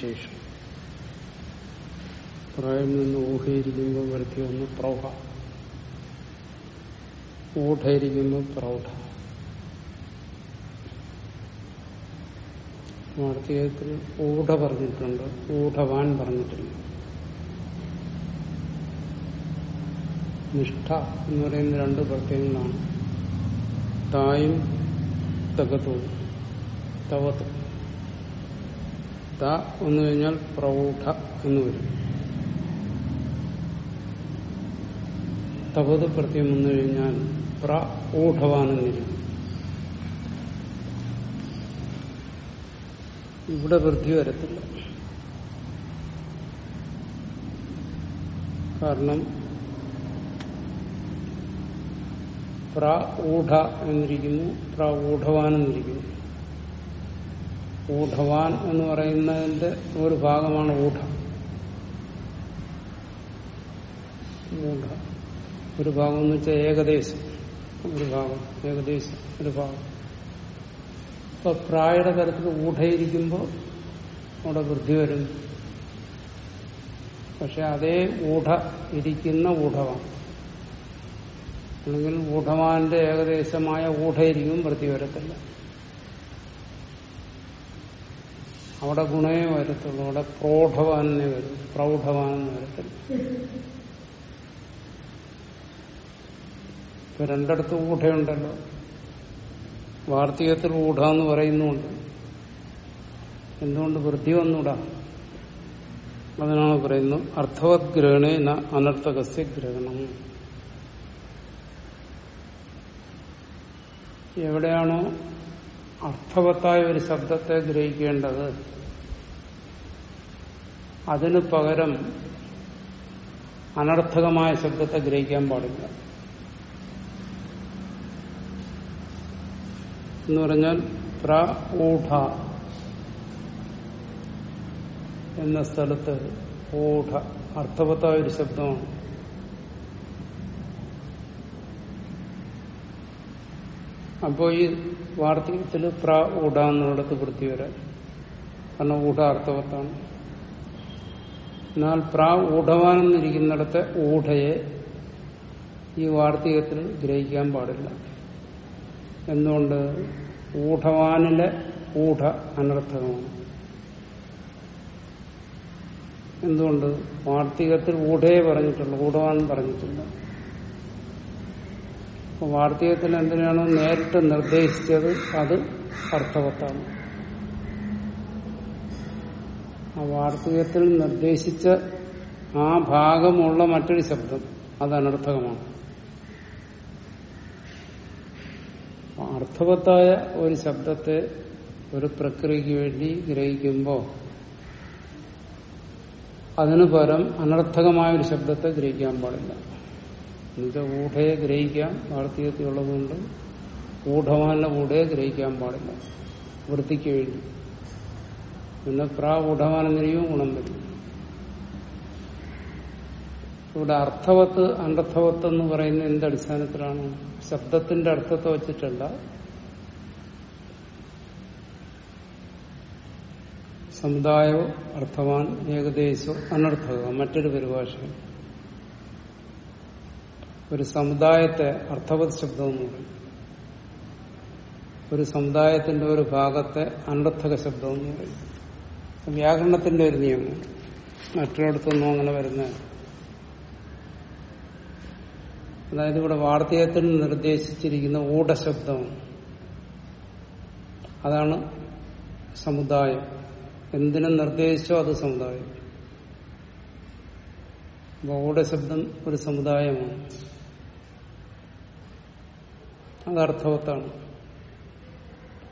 ശേഷം പ്രായം നിന്ന് ഊഹയിരിക്കുമ്പോൾ വരുത്തി വന്ന് പ്രൗഢ. ഊഢയിരിക്കുമ്പോൾ പ്രൗഢ. വാർത്തകത്തിൽ ഊഢ പറഞ്ഞിട്ടുണ്ട് ഊഢവാൻ പറഞ്ഞിട്ടില്ല. നിഷ്ഠ എന്ന് പറയുന്ന രണ്ട് പ്രത്യേകങ്ങളാണ് തായും തകത്തും തവത്ത് ത എന്ന് കഴിഞ്ഞാൽ പ്രൗഢ എന്ന് വരും. തപത് പ്രത്യം വന്നു കഴിഞ്ഞാൽ പ്ര ഊഢവാനെന്നിരിക്കും ഇവിടെ വൃദ്ധി വരത്തില്ല. കാരണം പ്രഊഢ എന്നിരിക്കുന്നു പ്ര എന്നിരിക്കുന്നു. ഊഢവാൻ എന്ന് പറയുന്നതിന്റെ ഒരു ഭാഗമാണ് ഊഢ ഒരു ഭാഗം എന്ന് വെച്ചാൽ ഏകദേശം. ഒരു ഭാഗം. ഏകദേശം. ഒരു ഭാഗം. ഇപ്പൊ പ്രായുടെ തരത്തിൽ ഊഢയിരിക്കുമ്പോൾ അവിടെ വൃദ്ധി വരും. പക്ഷെ അതേ ഊഢ ഇരിക്കുന്ന ഊഢവാൻ അല്ലെങ്കിൽ ഊഢവാന്റെ ഏകദേശമായ ഊഢയിരിക്കും വൃത്തി വരത്തില്ല. അവിടെ ഗുണേ വരത്തുള്ളൂ. അവിടെ പ്രൗഢവാനെ വരും. പ്രൗഢവാനെന്ന് വരത്തില്ല. ഇപ്പൊ രണ്ടിടത്ത് ഊഢയുണ്ടല്ലോ വാർത്തകത്തിൽ ഊഢ എന്ന് പറയുന്നുണ്ട്. എന്തുകൊണ്ട് വൃദ്ധി വന്നൂടാ? അതിനാണ് പറയുന്നത് അർത്ഥവത് ഗ്രഹണേന അനർത്ഥകസ്യ ഗ്രഹണം. എവിടെയാണോ അർത്ഥവത്തായ ഒരു ശബ്ദത്തെ ഗ്രഹിക്കേണ്ടത് അതിനു പകരം അനർത്ഥകമായ ശബ്ദത്തെ ഗ്രഹിക്കാൻ പാടില്ല. എന്ന് പറഞ്ഞാൽ പ്ര ഊഢ എന്ന സ്ഥലത്ത് ഊഢ അർത്ഥവത്തായ ഒരു ശബ്ദമാണ്. അപ്പോ ഈ വാർത്തകത്തിൽ പ്ര ഉട എന്നുള്ളത് വൃത്തി വരാൻ കാരണം ഊഢ അർത്ഥവത്താണ്. എന്നാൽ പ്ര ഊഢവാനെന്നിരിക്കുന്നിടത്ത് ഊഢയെ ഈ വാർത്തകത്തിൽ ഗ്രഹിക്കാൻ പാടില്ല. എന്തുകൊണ്ട്? ഊഢവാനിലെ ഊഢ അനർത്ഥമാണ്. എന്തുകൊണ്ട്? വാർത്തികത്തിൽ ഊഢയെ പറഞ്ഞിട്ടുള്ളൂ ഊഢവാൻ പറഞ്ഞിട്ടില്ല. അപ്പൊ വാർത്തകത്തിൽ എന്തിനാണോ നേരിട്ട് നിർദ്ദേശിച്ചത്? അത് അർത്ഥവത്താണ്. ആ വാർത്തകത്തിൽ നിർദ്ദേശിച്ച ആ ഭാഗമുള്ള മറ്റൊരു ശബ്ദം അത് അനർത്ഥകമാണ്. അർത്ഥവത്തായ ഒരു ശബ്ദത്തെ ഒരു പ്രക്രിയക്ക് വേണ്ടി ഗ്രഹിക്കുമ്പോൾ അതിനു പകരം അനർത്ഥകമായ ഒരു ശബ്ദത്തെ ഗ്രഹിക്കാൻ പാടില്ല. എന്നുവെച്ചാൽ ഊഢയെ ഗ്രഹിക്കാം വാർത്തകത്തിലുള്ളതുകൊണ്ട് ഊഢവാന്റെ ഊഢയെ ഗ്രഹിക്കാൻ പാടില്ല. വൃത്തിക്ക് വേണ്ടി. പിന്നെ പ്രാ ഊഢവാനെന്നിരിക്കും ഗുണം വരും. ഇവിടെ അർത്ഥവത്ത് അനർത്ഥവത്ത് എന്ന് പറയുന്ന എന്ത് അടിസ്ഥാനത്തിലാണ്? ശബ്ദത്തിന്റെ അർത്ഥത്തെ വച്ചിട്ടല്ല. സമുദായോ അർത്ഥവാൻ ഏകദേശോ അനർത്ഥക മറ്റൊരു പരിഭാഷ ഒരു സമുദായത്തെ അർത്ഥവത് ശബ്ദം എന്ന് പറയും ഒരു സമുദായത്തിന്റെ ഒരു ഭാഗത്തെ അനർത്ഥക ശബ്ദം എന്ന് പറയും വ്യാകരണത്തിന്റെ ഒരു നിയമം. മറ്റൊരിടത്തൊന്നും അങ്ങനെ വരുന്ന അതായത് ഇവിടെ വാർത്തകത്തിൽ നിർദ്ദേശിച്ചിരിക്കുന്ന ഊഢശബ്ദം അതാണ് സമുദായം. എന്തിനും നിർദ്ദേശിച്ചോ അത് സമുദായം. ഊടശബ്ദം ഒരു സമുദായമാണ്. അത് അർത്ഥവത്താണ്.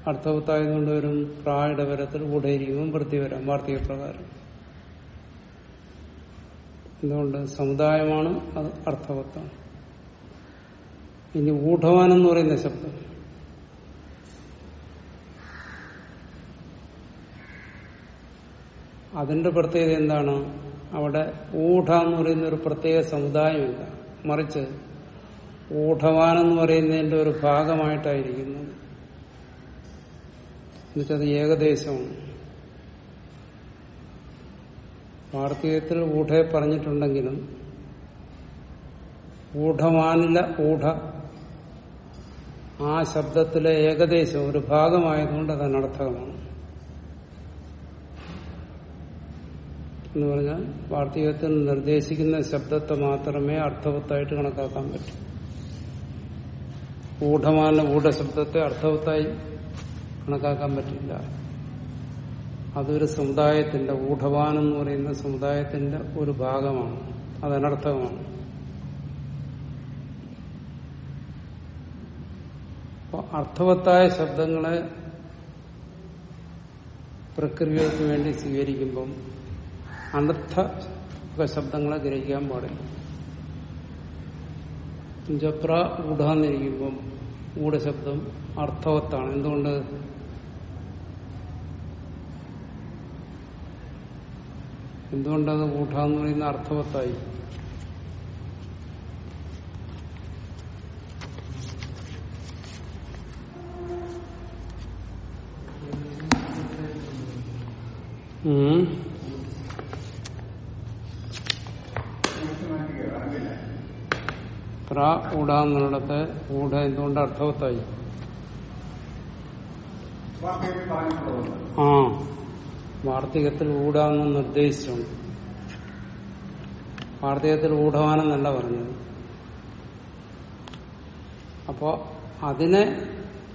അർത്ഥവത്തായതുകൊണ്ട് വരും പ്രായടപരത്തിൽ വരത്തിൽ ഊഢയിരിക്കുമ്പോൾ വൃത്തി വരാം വാർത്തക പ്രകാരം. എന്തുകൊണ്ട്? സമുദായമാണ് അത് അർത്ഥവത്താണ്. ഇനി ഊഢവാൻ എന്ന് പറയുന്ന ശബ്ദം. അതിന്റെ പ്രത്യേകത എന്താണ്? അവിടെ ഊഢ എന്ന് പറയുന്ന ഒരു പ്രത്യേക സമുദായമില്ല. മറിച്ച് ഊഢവാൻ എന്ന് പറയുന്നതിന്റെ ഒരു ഭാഗമായിട്ടായിരിക്കുന്നു. എന്നുവെച്ചത് ഏകദേശമാണ്. വാർത്തകത്തിൽ ഊഢയെ പറഞ്ഞിട്ടുണ്ടെങ്കിലും ഊഢമാനില ഊഢ ആ ശബ്ദത്തിലെ ഏകദേശം ഒരു ഭാഗമായതുകൊണ്ട് അത് അനർത്ഥകമാണ് എന്ന് പറഞ്ഞാൽ വാർത്തകത്തിൽ നിർദ്ദേശിക്കുന്ന ശബ്ദത്തെ മാത്രമേ അർത്ഥവത്തായിട്ട് കണക്കാക്കാൻ പറ്റൂ. ഊഢമാന ഊഢശബ്ദത്തെ അർത്ഥവത്തായി കണക്കാക്കാൻ പറ്റില്ല. അതൊരു സമുദായത്തിന്റെ ഊഢവാൻ എന്ന് പറയുന്ന സമുദായത്തിന്റെ ഒരു ഭാഗമാണ്. അത് അനർത്ഥകമാണ് അർത്ഥവത്തായ ശബ്ദങ്ങളെ പ്രക്രിയക്ക് വേണ്ടി സ്വീകരിക്കുമ്പം അനർത്ഥ ശബ്ദങ്ങളെ ഗ്രഹിക്കാൻ പാടില്ല. ജപ്ര ഊഢാന്നിരിക്കുമ്പം ഊഢശബ്ദം അർത്ഥവത്താണ്. എന്തുകൊണ്ട്? എന്തുകൊണ്ടത് ഊഢാന്ന് പറയുന്ന അർത്ഥവത്തായി? പ്ര കൂടെ എന്തുകൊണ്ട് അർത്ഥവത്തായി? ആ വാർത്തികത്തിൽ ഊടാന്ന് നിർദ്ദേശിച്ചുണ്ട്. വാർത്തികത്തിൽ ഊഢവാനെന്നല്ല പറഞ്ഞത്. അപ്പോ അതിനെ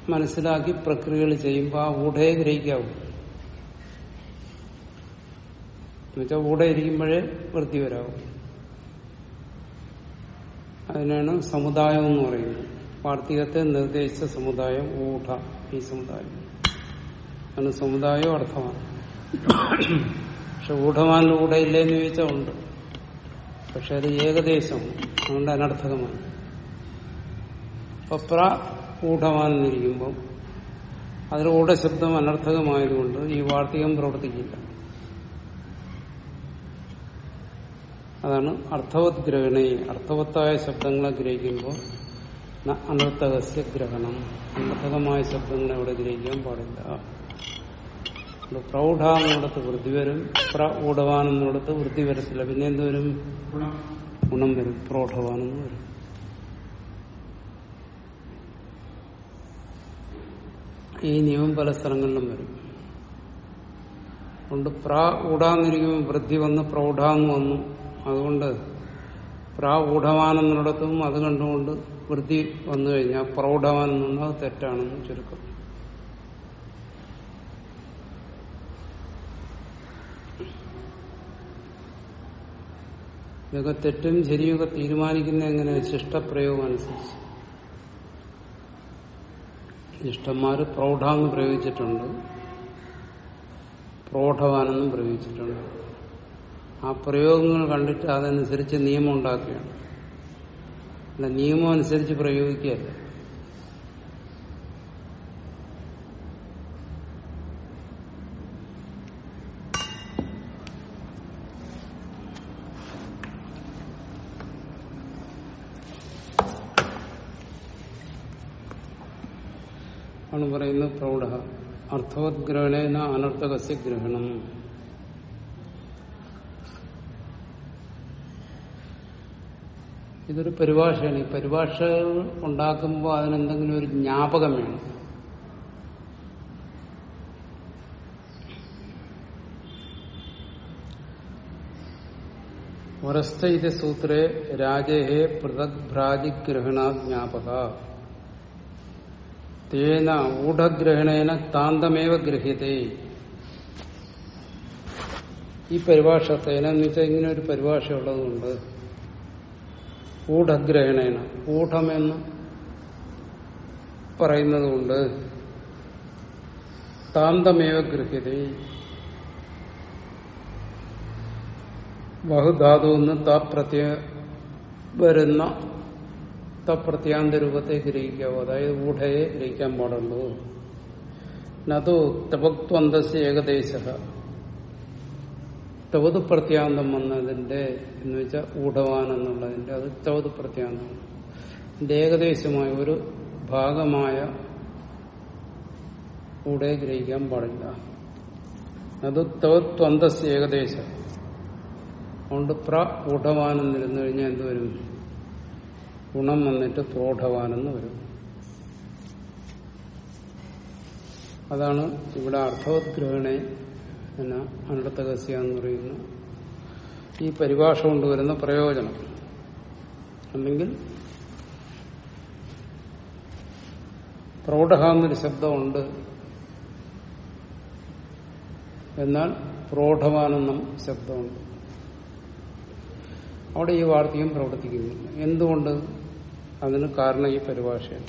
മനസ്സിലാക്കി പ്രക്രിയകൾ ചെയ്യുമ്പോൾ ആ ഊഢയെ ഗ്രഹിക്കാവൂ. എന്നുവെച്ചാൽ ഊടെ ഇരിക്കുമ്പോഴേ വൃത്തി വരാവും. അതിനാണ് സമുദായം എന്ന് പറയുന്നത്. വാർത്തികത്തെ നിർദ്ദേശിച്ച സമുദായം ഊഢ ഈ സമുദായം. ആണ് സമുദായം അർത്ഥമാണ്. പക്ഷെ ഊഢമാനിൽ ഊടെ ഇല്ലെന്ന് ചോദിച്ചാൽ ഉണ്ട്. പക്ഷെ അത് ഏകദേശം അതുകൊണ്ട് അനർത്ഥകമാണ്. പപ്ര പ്ര ഊഢമാനിരിക്കുമ്പോൾ അതിൽ ഊഢശബ്ദം അനർത്ഥകമായതുകൊണ്ട് ഈ വാർത്തികം പ്രവർത്തിക്കില്ല. അതാണ് അർത്ഥവത് ഗ്രഹണേ അർത്ഥവത്തായ ശബ്ദങ്ങളെ ഗ്രഹിക്കുമ്പോൾ അനർത്ഥകസ്യ ഗ്രഹണം. അനർത്ഥകമായ ശബ്ദങ്ങളെ അവിടെ ഗ്രഹിക്കാൻ പാടില്ല. ഇവിടെ പ്രൗഢാന്നിടത്ത് വൃദ്ധി വരും. പ്ര എന്നിടത്ത് വൃദ്ധി വരത്തില്ല. പിന്നെ എന്തുവരും ഗുണം വരും. പ്രൗഢവാനെന്ന് വരും. ഈ നിയമം പല സ്ഥലങ്ങളിലും വരും. അതുകൊണ്ട് പ്ര ഊടാന്നിരിക്കുമ്പോൾ വൃദ്ധി വന്ന് പ്രൗഢാന്ന് വന്നു. അതുകൊണ്ട് പ്രാ ഊഢവാനെന്നിടത്തും അത് കണ്ടുകൊണ്ട് വൃത്തി വന്നു കഴിഞ്ഞാൽ പ്രൗഢവാൻ എന്നത് തെറ്റാണെന്ന് ചുരുക്കം. ഇതൊക്കെ തെറ്റും ശരിയൊക്കെ തീരുമാനിക്കുന്ന എങ്ങനെ? ശിഷ്ടപ്രയോഗം അനുസരിച്ച്. പ്രൗഢ എന്ന് പ്രയോഗിച്ചിട്ടുണ്ട്. പ്രോഢവാനെന്നും പ്രയോഗിച്ചിട്ടുണ്ട്. ആ പ്രയോഗങ്ങൾ കണ്ടിട്ട് അതനുസരിച്ച് നിയമം ഉണ്ടാക്കുകയാണ്. അല്ല നിയമം അനുസരിച്ച് പ്രയോഗിക്കുകയല്ല. ആണ് പറയുന്നത് പ്രൗഢ. അർത്ഥവത് ഗ്രഹണേന അനർത്ഥകസ്യ ഗ്രഹണം. ഇതൊരു പരിഭാഷയാണ്. ഈ പരിഭാഷ ഉണ്ടാക്കുമ്പോൾ അതിനെന്തെങ്കിലും ഒരു ജ്ഞാപകം വേണം. വരസ്ഥ ഇത് സൂത്രേ രാജേഹേ പൃഥക് ഭ്രാജിഗ്രഹണ ജ്ഞാപക. തേന ഊഢഗ്രഹണേന താന്തമേവ ഗ്രഹ്യതേ ഈ പരിഭാഷ തേന എന്ന് വെച്ചാൽ ഇങ്ങനെ ഒരു പരിഭാഷ ഉള്ളതുകൊണ്ട് ഊഢഗ്രഹണേന. കൂടമെന്ന് പറയുന്നത് കൊണ്ട് താന്തമേവ ഗൃഹ്യത. ബഹുധാതു എന്ന് താപ്രത്യ വരുന്ന തപ്രത്യാന്ത രൂപത്തെ ഗ്രഹിക്കാവൂ. അതായത് ഊഢയെ ഗ്രഹിക്കാൻ പാടുള്ളൂ. നതു തപക്വന്തസ് ഏകദേശ. തവത് പ്രത്യാന്തം വന്നതിന്റെ എന്ന് വെച്ചാൽ ഊഢവാൻ എന്നുള്ളതിന്റെ അത് തവത് പ്രത്യാന്തമാണ് ഏകദേശമായ ഒരു ഭാഗമായ കൂടെ ഗ്രഹിക്കാൻ പാടില്ല. അത് തവത്വന്തസ് ഏകദേശം. അതുകൊണ്ട് പ്ര ഊഢവാനെന്ന് ഇരുന്നു കഴിഞ്ഞാൽ എന്ത് വരും? ഗുണം വന്നിട്ട് പ്രോഢവാനെന്ന് വരും. അതാണ് ഇവിടെ അർത്ഥവദ്ഗ്രഹണെ എന്ന അനർത്ഥകസ്യ എന്ന് പറയുന്ന ഈ പരിഭാഷ കൊണ്ടുവരുന്ന പ്രയോജനം. അല്ലെങ്കിൽ പ്രൗഢ എന്നൊരു ശബ്ദമുണ്ട്. എന്നാൽ പ്രൗഢമാനെന്നും ശബ്ദമുണ്ട്. അവിടെ ഈ വാർത്തയും പ്രവർത്തിക്കുന്നില്ല. എന്തുകൊണ്ട്? അതിന് കാരണം ഈ പരിഭാഷയാണ്.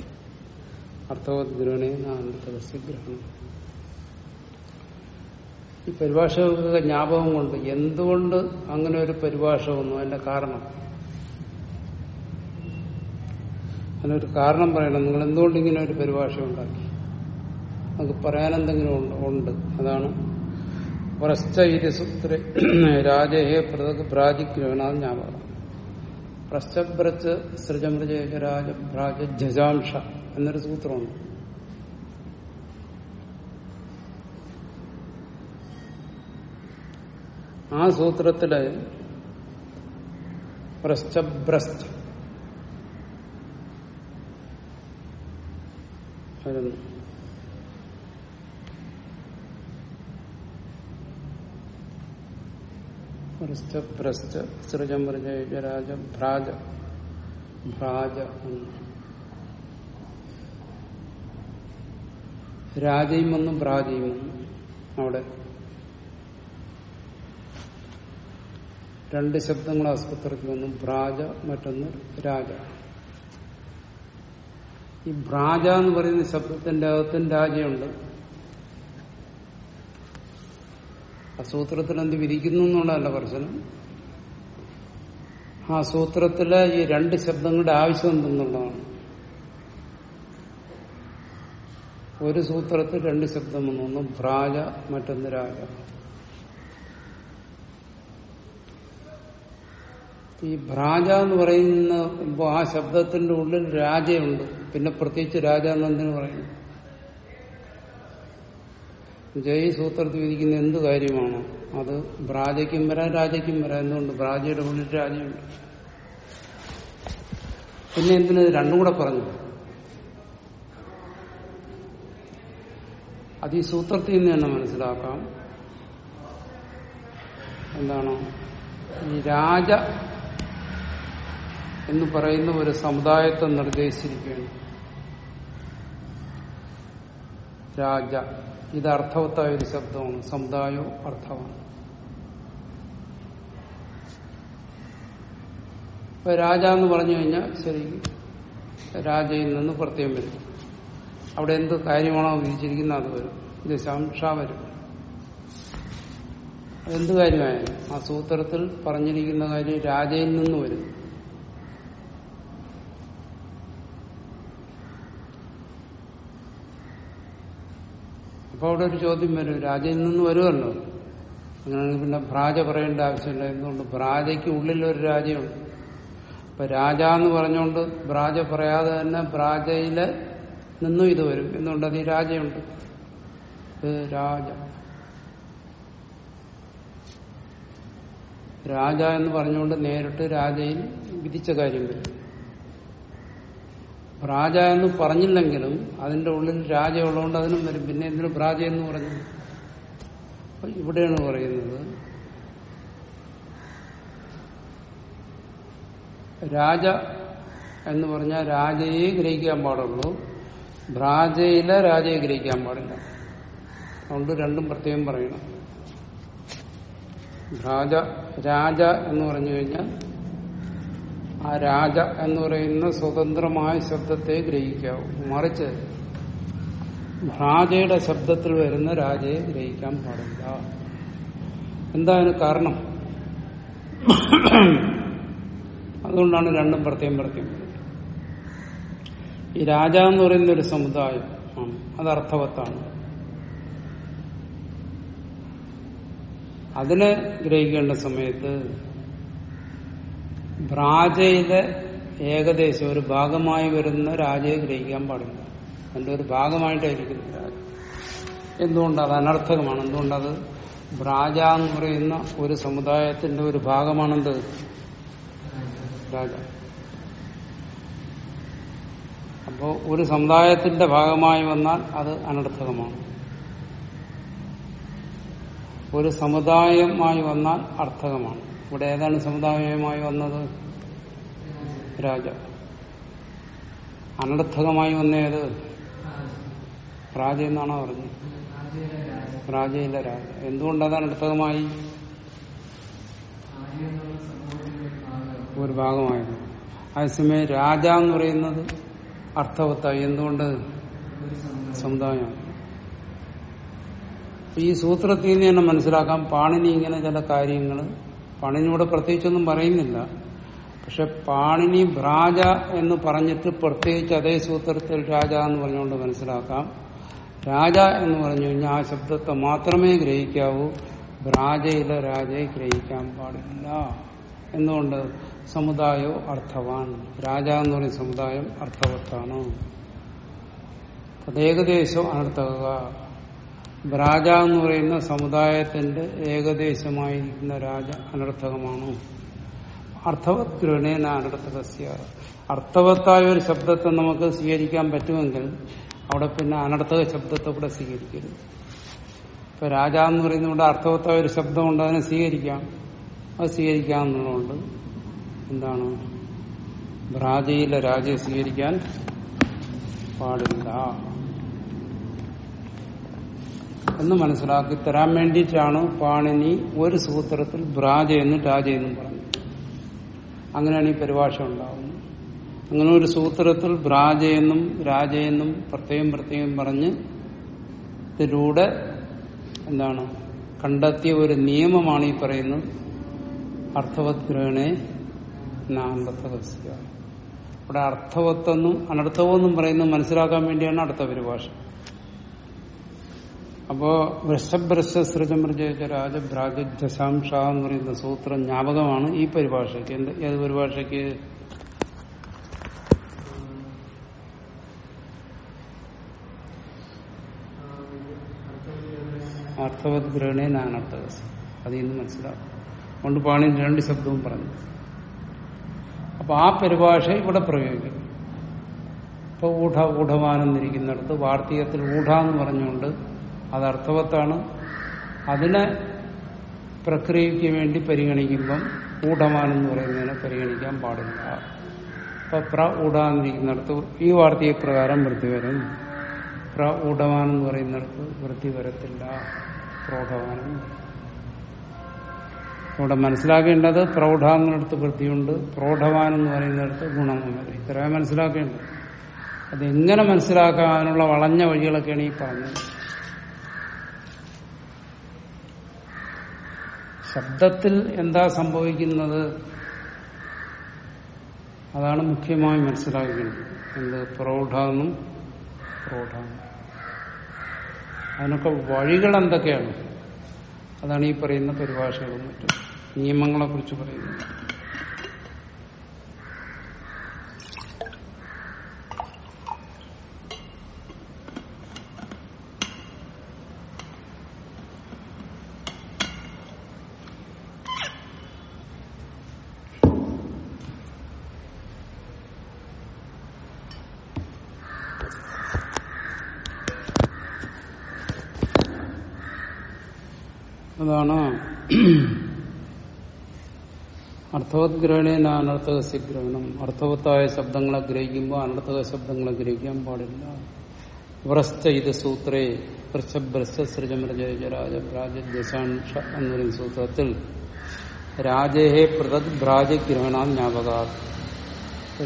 അർത്ഥവത് ഗ്രഹണേ അനർത്ഥകസ്യ ഗ്രഹണം. ഈ പരിഭാഷകൾക്ക് ജ്ഞാപകം കൊണ്ട് എന്തുകൊണ്ട് അങ്ങനെ ഒരു പരിഭാഷ വന്നു അതിന്റെ കാരണം? അതിനൊരു കാരണം പറയണം. നിങ്ങൾ എന്തുകൊണ്ട് ഇങ്ങനെ ഒരു പരിഭാഷ ഉണ്ടാക്കി? നമുക്ക് പറയാൻ എന്തെങ്കിലും ഉണ്ട്. അതാണ്. പ്രശ്ചൈര്യസൂത്ര രാജഹേ പൃഥക് ഭ്രാജിഗ്രഹണാത് ജ്ഞാപകം. പ്രശ്ചബ്രച്ച് സൃജമൃജ രാജ ഭ്രാജ ജജാംഷ എന്നൊരു സൂത്രമുണ്ട്. ആ സൂത്രത്തിൽ രാജയും വന്നു ഭ്രാജയും വന്നു. അവിടെ രണ്ട് ശബ്ദങ്ങൾ ആസ്പത്രിക്ക് വന്നു. ഭ്രാജ മറ്റൊന്ന് രാജ. ഈ ഭ്രാജ എന്ന് പറയുന്ന ശബ്ദത്തിന്റെ അകത്തും രാജയുണ്ട്. ആ സൂത്രത്തിൽ എന്ത് വിരിക്കുന്നു എന്നുള്ളതല്ല പ്രശ്നം. ആ സൂത്രത്തിലെ ഈ രണ്ട് ശബ്ദങ്ങളുടെ ആവശ്യം എന്തെന്നുള്ളതാണ്. ഒരു സൂത്രത്തിൽ രണ്ട് ശബ്ദം വന്നു. ഒന്ന് ഭ്രാജ മറ്റൊന്ന് രാജ. ഈ ഭ്രാജ എന്ന് പറയുന്ന ആ ശബ്ദത്തിന്റെ ഉള്ളിൽ രാജയുണ്ട്. പിന്നെ പ്രത്യേകിച്ച് രാജ എന്നെന്തിനു പറയുന്നു. ജയ് സൂത്രത്തിൽ വിധിക്കുന്ന എന്ത് കാര്യമാണോ? അത് ഭ്രാജയ്ക്കും വരാം രാജയ്ക്കും വരാം. എന്തുകൊണ്ട്? ഭ്രാജയുടെ ഉള്ളിൽ രാജയുണ്ട്. പിന്നെ എന്തിനത് രണ്ടും കൂടെ പറഞ്ഞു അത് ഈ സൂത്രത്തിൽ നിന്ന് തന്നെ മനസ്സിലാക്കാം. എന്താണോ? ഈ രാജ എന്ന് പറയുന്ന ഒരു സമുദായത്തെ നിർദ്ദേശിച്ചിരിക്കുകയാണ്. രാജ. ഇത് അർത്ഥവത്തായ ഒരു ശബ്ദമാണ്. സമുദായവും അർത്ഥമാണ്. ഇപ്പൊ രാജ എന്ന് പറഞ്ഞു കഴിഞ്ഞാൽ ശരി രാജയിൽ നിന്ന് പ്രത്യേകം വരും. അവിടെ എന്ത് കാര്യമാണോ വിധിച്ചിരിക്കുന്നത് അത് വരും. ദശാംശ വരും. എന്ത് കാര്യമായാലും ആ സൂത്രത്തിൽ പറഞ്ഞിരിക്കുന്ന കാര്യം രാജയിൽ നിന്ന് വരും. അപ്പൊ അവിടെ ഒരു ചോദ്യം വരും രാജയിൽ നിന്ന് വരുമല്ലോ. അങ്ങനെയാണെങ്കിൽ പിന്നെ ഭ്രാജ പറയേണ്ട ആവശ്യമില്ല. എന്തുകൊണ്ട്? ഭ്രാജയ്ക്ക് ഉള്ളിൽ ഒരു രാജയുണ്ട് അപ്പൊ രാജ എന്ന് പറഞ്ഞുകൊണ്ട് ഭ്രാജ പറയാതെ തന്നെ ഭ്രാജയിൽ നിന്നും ഇത് വരും. എന്തുകൊണ്ട്? അത് ഈ രാജയുണ്ട് രാജ. രാജ എന്ന് പറഞ്ഞുകൊണ്ട് നേരിട്ട് രാജയിൽ വിധിച്ച കാര്യം വരും. ഭ്രാജ എന്ന് പറഞ്ഞില്ലെങ്കിലും അതിന്റെ ഉള്ളിൽ രാജ ഉള്ളതുകൊണ്ട് അതിനും വരും. പിന്നെ എന്തിനു ബ്രാജ എന്ന് പറഞ്ഞു ഇവിടെയാണ് പറയുന്നത് രാജ എന്ന് പറഞ്ഞാൽ രാജയെ ഗ്രഹിക്കാൻ പാടുള്ളൂ. ഭ്രാജയിലെ രാജയെ ഗ്രഹിക്കാൻ പാടില്ല. അതുകൊണ്ട് രണ്ടും പ്രത്യേകം പറയണം. രാജ രാജ എന്ന് പറഞ്ഞു കഴിഞ്ഞാൽ ആ രാജ എന്ന് പറയുന്ന സ്വതന്ത്രമായ ശബ്ദത്തെ ഗ്രഹിക്കാവൂ. മറിച്ച് ഭ്രാജയുടെ ശബ്ദത്തിൽ വരുന്ന രാജയെ ഗ്രഹിക്കാൻ പാടില്ല. എന്താണ് കാരണം? അതുകൊണ്ടാണ് രണ്ടും പ്രത്യേകം പ്രത്യേകം. ഈ രാജ എന്ന് പറയുന്ന ഒരു സമുദായം അത് അർത്ഥവത്താണ്. അതിനെ ഗ്രഹിക്കേണ്ട സമയത്ത് ഭ്രാജയിലെ ഏകദേശം ഒരു ഭാഗമായി വരുന്ന രാജയെ ഗ്രഹിക്കാൻ പാടില്ല. അതിന്റെ ഒരു ഭാഗമായിട്ടായിരിക്കുന്നു രാജ. എന്തുകൊണ്ട് അത് അനർത്ഥകമാണ്. എന്തുകൊണ്ടത്? ഭ്രാജ എന്ന് പറയുന്ന ഒരു സമുദായത്തിന്റെ ഒരു ഭാഗമാണെന്ത്? രാജ. അപ്പോ ഒരു സമുദായത്തിന്റെ ഭാഗമായി വന്നാൽ അത് അനർത്ഥകമാണ്. ഒരു സമുദായമായി വന്നാൽ അർത്ഥകമാണ്. ഇവിടെ ഏതാണ് സമുദായമായി വന്നത്? രാജ. അനർത്ഥകമായി വന്നേത് രാജ എന്നാണോ പറഞ്ഞത്. രാജയിലെ രാജ. എന്തുകൊണ്ട് അത് അനർത്ഥകമായി? ഒരു ഭാഗമായിരുന്നു അതേസമയം രാജ എന്ന് പറയുന്നത് അർത്ഥവത്തായി. എന്തുകൊണ്ട്? സമുദായമാണ് ഈ സൂത്രത്തിൽ നിന്ന് തന്നെ മനസ്സിലാക്കാം പാണിനി ഇങ്ങനെ ചില കാര്യങ്ങൾ പാണിനിയുടെ പ്രത്യേകിച്ചൊന്നും പറയുന്നില്ല. പക്ഷെ പാണിനി ഭ്രാജ എന്ന് പറഞ്ഞിട്ട് പ്രത്യേകിച്ച് അതേ സൂത്രത്തിൽ രാജ എന്ന് പറഞ്ഞുകൊണ്ട് മനസ്സിലാക്കാം. രാജ എന്ന് പറഞ്ഞു കഴിഞ്ഞാൽ ആ ശബ്ദത്തെ മാത്രമേ ഗ്രഹിക്കാവൂ. ഭ്രാജയിലെ രാജയെ ഗ്രഹിക്കാൻ പാടില്ല. എന്തുകൊണ്ട്? സമുദായോ അർത്ഥവാൻ. രാജ എന്ന് പറയുന്ന സമുദായം അർത്ഥവത്താണ്? ഏകദേശം അനർത്ഥക രാജ എന്ന് പറയുന്ന സമുദായത്തിന്റെ ഏകദേശമായിരിക്കുന്ന രാജ അനർത്ഥകമാണ്? അർത്ഥവത് ഗ്രഹണേന അനർത്ഥകസ്യ. അർത്ഥവത്തായ ഒരു ശബ്ദത്തെ നമുക്ക് സ്വീകരിക്കാൻ പറ്റുമെങ്കിൽ അവിടെ പിന്നെ അനർത്ഥക ശബ്ദത്തെ കൂടെ സ്വീകരിക്കരുത്. ഇപ്പൊ രാജ എന്ന് പറയുന്ന ഇവിടെ അർത്ഥവത്തായ ഒരു ശബ്ദമുണ്ട് അതിനെ സ്വീകരിക്കാം. അത് സ്വീകരിക്കാമെന്നുള്ളതുകൊണ്ട് എന്താണ്? രാജയിലെ രാജയെ സ്വീകരിക്കാൻ പാടില്ല. എന്ന് മനസ്സിലാക്കി തരാൻ വേണ്ടിയിട്ടാണ് പാണിനി ഒരു സൂത്രത്തിൽ ബ്രാജ എന്നും രാജ എന്നും പറഞ്ഞത്. അങ്ങനെയാണ് ഈ പരിഭാഷ ഉണ്ടാകുന്നത് അങ്ങനെ ഒരു സൂത്രത്തിൽ ബ്രാജ എന്നും രാജ എന്നും പ്രത്യേകം പ്രത്യേകം പറഞ്ഞ് ഇതിലൂടെ എന്താണ് കണ്ടെത്തിയ ഒരു നിയമമാണ് ഈ പറയുന്നത്. അർത്ഥവത് ഗ്രഹണേ നാന്തകസ്യ ഇവിടെ അർത്ഥവത്തെന്നും അനർത്ഥവെന്നും പറയുന്നത് മനസ്സിലാക്കാൻ വേണ്ടിയാണ് അടുത്ത പരിഭാഷ. അപ്പോ വൃഷഭ്രശ സൃജമൃജ രാജഭ്രാജ ദശാംശ എന്ന് പറയുന്ന സൂത്രം ജ്ഞാപകമാണ്. ഈ പരിഭാഷയ്ക്ക് എന്ത് ഏത് പരിഭാഷയ്ക്ക്? അർത്ഥവത് ഗ്രഹണേ നാനർത്ഥകസ് അതിൽ നിന്ന് മനസ്സിലാക്കും കൊണ്ട് പാണി രണ്ട് ശബ്ദവും പറഞ്ഞു. അപ്പൊ ആ പരിഭാഷ ഇവിടെ പ്രയോഗിക്കും ഇപ്പൊ ഊഢ ഊഢമാനെന്നിരിക്കുന്നിടത്ത് വാർത്തീയത്തിൽ ഊഢ എന്ന് പറഞ്ഞുകൊണ്ട് അത് അർത്ഥവത്താണ് അതിനെ പ്രക്രിയയ്ക്ക് വേണ്ടി പരിഗണിക്കുമ്പം ഊഢമാനെന്ന് പറയുന്നതിനെ പരിഗണിക്കാൻ പാടില്ല. അപ്പൊ പ്ര ഊടാന്നിരിക്കുന്നിടത്ത് ഈ വാർത്തയെ പ്രകാരം വൃത്തി വരും. പ്ര ഊഢമാനെന്ന് പറയുന്നിടത്ത് വൃത്തി വരത്തില്ല. പ്രൗഢമാനം ഇവിടെ മനസ്സിലാക്കേണ്ടത് പ്രൗഢ വൃത്തിയുണ്ട്. പ്രൗഢവാൻ എന്ന് പറയുന്നിടത്ത് ഗുണമുണ്ട്. ഇത്രയും മനസ്സിലാക്കേണ്ടത്. അതെങ്ങനെ മനസ്സിലാക്കാനുള്ള വളഞ്ഞ വഴികളൊക്കെയാണ് ഈ പറഞ്ഞത്. ശബ്ദത്തിൽ എന്താ സംഭവിക്കുന്നത്? അതാണ് മുഖ്യമായി മനസ്സിലാക്കേണ്ടത് എന്ത്? പ്രൗഢാന്നും പ്രൗഢാന്നും അതിനൊക്കെ വഴികൾ എന്തൊക്കെയാണ്? അതാണ് ഈ പറയുന്ന പരിഭാഷകളും മറ്റും. നിയമങ്ങളെ കുറിച്ച് പറയുന്നത് അതാണ് അർത്ഥവത് അനർത്ഥക ഗ്രഹണം അർത്ഥവത്തായ ശബ്ദങ്ങളെ ഗ്രഹിക്കുമ്പോൾ അനർത്ഥക ശബ്ദങ്ങളെ ഗ്രഹിക്കാൻ പാടില്ല. വ്രസ്ത ഇത് സൂത്രേ സൂത്രത്തിൽ രാജേഹേ പൃഥക് ഭ്രാജഗ്രഹണാം ഞാപക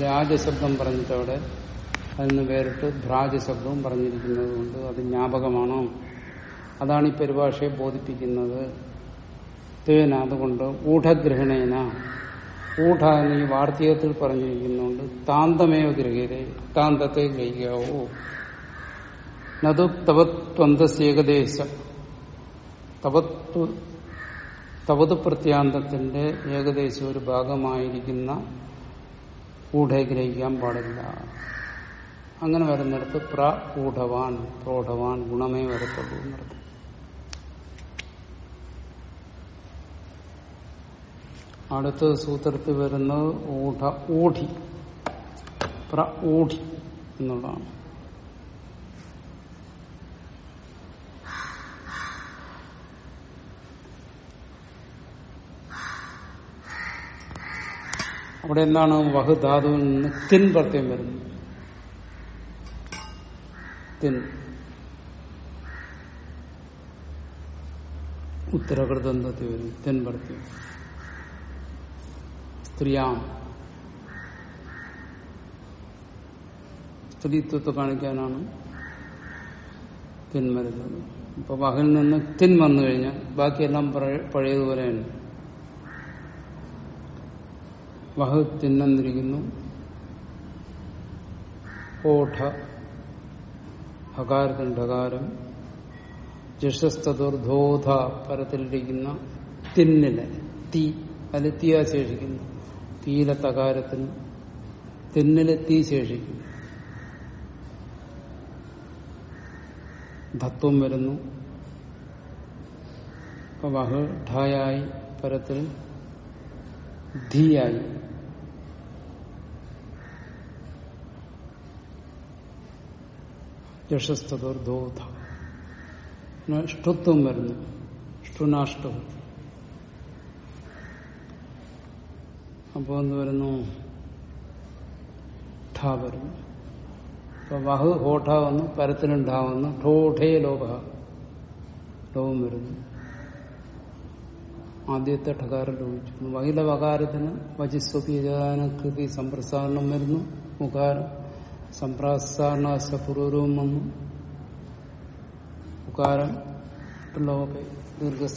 രാജശബ്ദം പറഞ്ഞിട്ടവിടെ അതിന് വേറിട്ട് ഭ്രാജശബ്ദവും പറഞ്ഞിരിക്കുന്നത് കൊണ്ട് അത് ജ്ഞാപകമാണോ? അതാണ് ഈ പരിഭാഷയെ ബോധിപ്പിക്കുന്നത്. തേന അതുകൊണ്ട് ഊഢഗ്രഹണേന ഊഢ എന്ന് ഈ വാർത്തകത്തിൽ പറഞ്ഞിരിക്കുന്നുണ്ട് താന്തമേവ ഗ്രഹീതേ താന്തത്തെ ഗ്രഹിക്കാവോ? നതു തവത്വന്തസ്യേകദേശ തവത്വ തവത് പ്രത്യാന്തത്തിന്റെ ഏകദേശം ഒരു ഭാഗമായിരിക്കുന്ന ഊഢെ ഗ്രഹിക്കാൻ പാടില്ല. അങ്ങനെ വരുന്നിടത്ത് പ്രൂഢവാൻ പ്രോഢവാൻ ഗുണമേ വരത്തുള്ളൂ എന്നർത്ഥം അടുത്ത സൂത്രത്തിൽ വരുന്നത് ഊഢ ഊഢി പ്ര ഊഢി എന്നുള്ളതാണ്. അവിടെ എന്താണ് വഹു ധാതുവിൽ നിന്ന് തിൻ പ്രത്യം വരുന്നത്? തിൻ. ഉത്തരകൃതന്ധത്തിൽ വരും തിൻ പ്രത്യം സ്ത്രീയാം. സ്ത്രീത്വത്തെ കാണിക്കാനാണ് തിന്മരുന്നത് ഇപ്പൊ വഹിൽ നിന്ന് തിൻ വന്നു കഴിഞ്ഞാൽ ബാക്കിയെല്ലാം പഴയ- പഴയതുപോലെയാണ്. വഹ് തിന്നിരിക്കുന്നു ഓഠ ഹകാരത്തിന് ഠകാരം ജഷസ്തദുർധോധ പരത്തിലിരിക്കുന്ന തിന്നില തീ അതിൽ തീയാ തീയിലെ തകാരത്തിന് തെന്നിലെ തീ ശേഷിക്കും ധത്വം വരുന്നു. അപ്പൊ വഹ് ഠായായി പരത്തിൽ ധിയായി. യശസ്തോർധോധ ഷ്ടുത്വം വരുന്നു. ഇഷ്ടുനാഷ്ടവും അപ്പോ എന്ത് വരുന്നു. ഠ വരുന്നു അപ്പൊ വഹ് ഹോഠ വന്നു പരത്തിലുണ്ടാ വന്നു ഠോഠേ ലോക. ലോകം വരുന്നു. ആദ്യത്തെ ഠകാരം ലോപിച്ചു വഹില വകാരത്തിന് വചിസ്വപീജാനകൃതി സമ്പ്രസാരണം വരുന്നു. മുഖാരം സമ്പ്രസാരണ പൂർവരവും വന്നു. ഉകാരം ലോക ദീർഘ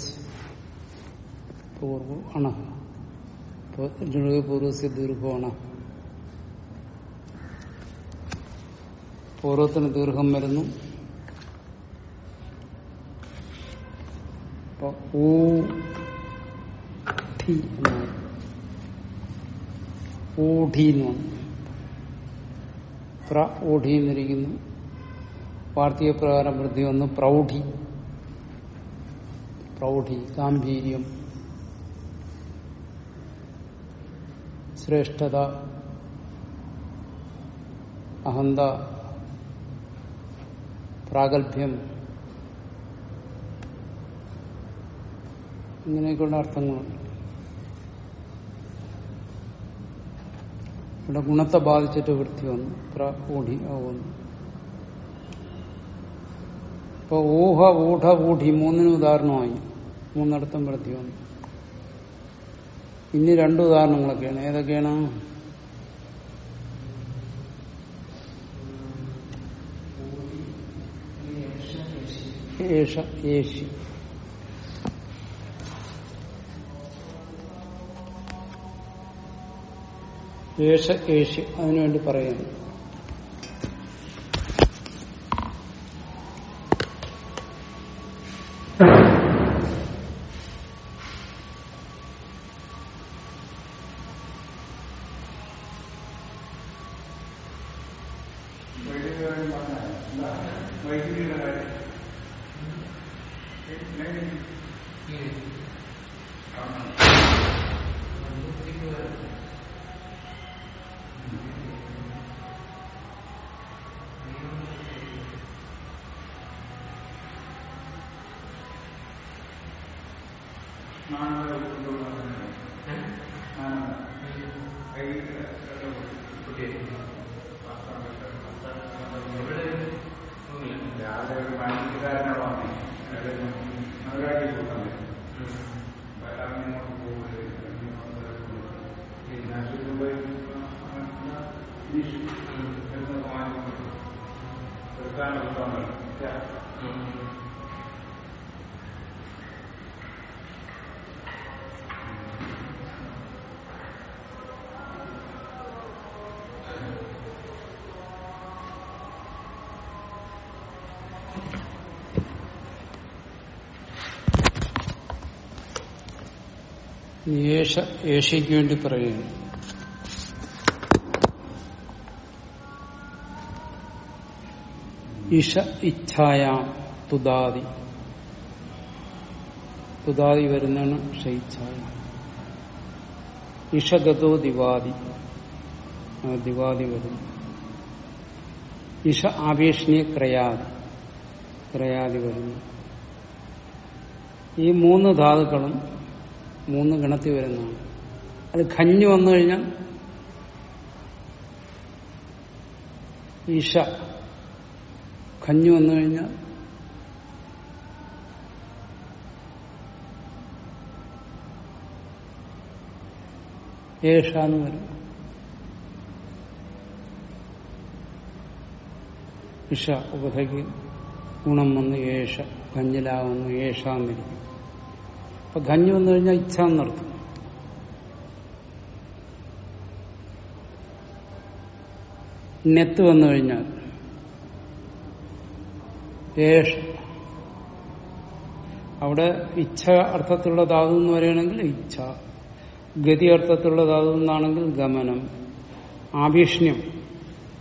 പൂർവ അണ പൂർവസ്യ ദീർഘമാണ്. പൂർവത്തിന് ദീർഘം വരുന്നു. ഊഢി എന്നിരിക്കുന്നു. പ്രകാരം വൃദ്ധി വന്നു. പ്രൗഢി. പ്രൗഢി ഗാംഭീര്യം. ശ്രേഷ്ഠത അഹന്ത പ്രാഗൽഭ്യം ഇങ്ങനെയൊക്കെയുള്ള അർത്ഥങ്ങളുണ്ട്. ഇവിടെ ഗുണത്തെ ബാധിച്ചിട്ട് വൃത്തി വന്നു ഊഢി ആവുന്നു ഇപ്പൊ ഊഹ ഊഢ ഊഢി മൂന്നിന് ഉദാഹരണമായി മൂന്നിടത്തും വൃത്തി വന്നു. ഇനി രണ്ട് ഉദാഹരണങ്ങളൊക്കെയാണ്. ഏതൊക്കെയാണ്? ഏഷ ഏഷി ഏഷ ഏഷ്യ. അതിനുവേണ്ടി പറയുന്നു. ഏഷ ഏഷ്യയ്ക്ക് വേണ്ടി പറയുന്നു. ഇഷ ഇച്ഛായാം തുദാതി തുദാതി വരുന്നതാണ് ഷയിച്ഛായ ഇഷഗതോ ദിവാദി. ദിവാദി വരുന്നു ഇഷ ആവേഷണീയ ക്രയാദി. ക്രയാദി വരുന്നു. ഈ മൂന്ന് ധാതുക്കളും മൂന്ന് ഗണത്തിൽ വരുന്നതാണ്. അത് ഖഞ്ഞു വന്നു കഴിഞ്ഞാൽ ഈശ ഖഞ്ഞു വന്നു കഴിഞ്ഞാൽ ഏഷ എന്ന് വരും. ഇഷ ഉപധയ്ക്ക് ഗുണം വന്ന് ഏഷ കഞ്ഞിലാവുന്നു ഏഷ എന്നിരിക്കും അപ്പൊ ഖഞ്ഞ് വന്നു കഴിഞ്ഞാൽ ഇച്ഛ എന്നർത്ഥം നെത്ത് വന്നു കഴിഞ്ഞാൽ ഏഷ. അവിടെ ഇച്ഛ അർത്ഥത്തിലുള്ള ധാതു എന്ന് പറയുകയാണെങ്കിൽ ഇച്ഛ. ഗതി അർത്ഥത്തിലുള്ള ധാതു എന്നാണെങ്കിൽ ഗമനം. ആഭീഷ്ണ്യം.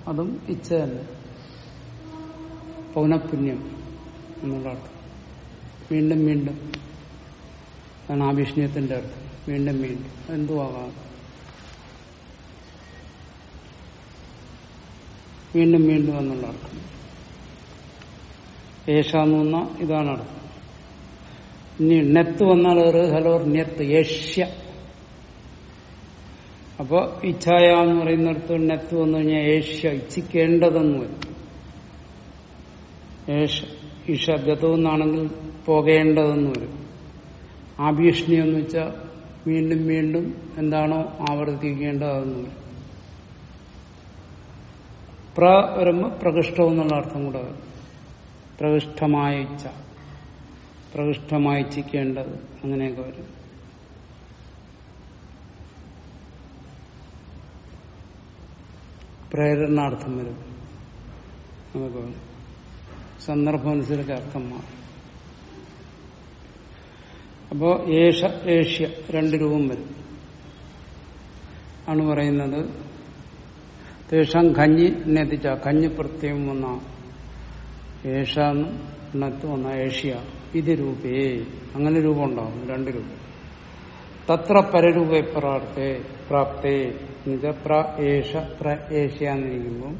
അതും ഇച്ഛ തന്നെ. പൗനപുണ്യം എന്നുള്ള അർത്ഥം. വീണ്ടും വീണ്ടും. അതാണ് ആഭീഷ്ണ്യത്തിന്റെ അർത്ഥം. വീണ്ടും വീണ്ടും. എന്തുവാകാം വീണ്ടും വീണ്ടും എന്നുള്ള അർത്ഥം. ഏഷ വന്നാൽ വന്ന ഇതാണ് അർത്ഥം ഇനി നെത്ത് വന്നാൽ ഹലോർ നെത്ത് ഏഷ്യ അപ്പൊ ഇച്ഛായ എന്ന് പറയുന്നിടത്ത് നെത്ത് വന്നു കഴിഞ്ഞാൽ ഏഷ്യ ഇച്ഛിക്കേണ്ടതെന്ന് വരും. ഏഷ ഇഷ ഗതമെന്നാണെങ്കിൽ പോകേണ്ടതെന്ന് വരും. ആഭീഷണി എന്ന് വെച്ചാൽ വീണ്ടും വീണ്ടും എന്താണോ ആവർത്തിക്കേണ്ടതെന്ന് വരും. പ്ര വരുമ്പോൾ പ്രകൃഷ്ടം എന്നുള്ള അർത്ഥം കൂടെ വരും. പ്രകൃഷ്ടമായ ഇച്ഛ. പ്രകൃഷ്ടമായി ഇച്ഛിക്കേണ്ടത് അങ്ങനെയൊക്കെ വരും. പ്രേരണാർത്ഥം വരും. നമുക്ക് സന്ദർഭം അനുസരിച്ച് അർത്ഥം മാറും. അപ്പോ ഏഷ ഏഷ്യ രണ്ട് രൂപം വരും. ആണ് പറയുന്നത്. തേഷം കഞ്ഞി എന്നെത്തിച്ച കഞ്ഞി പ്രത്യേകം വന്ന ഏഷ എണ്ണത്ത് വന്ന ഏഷ്യ. ഇത് രൂപേ. അങ്ങനെ രൂപം ഉണ്ടാവും രണ്ട് രൂപം. തത്ര പരരൂപ പ്രാർത്ഥേ പ്രാപ്തേ. പ്ര ഏഷ പ്ര ഏഷ്യ എന്നിരിക്കുമ്പോൾ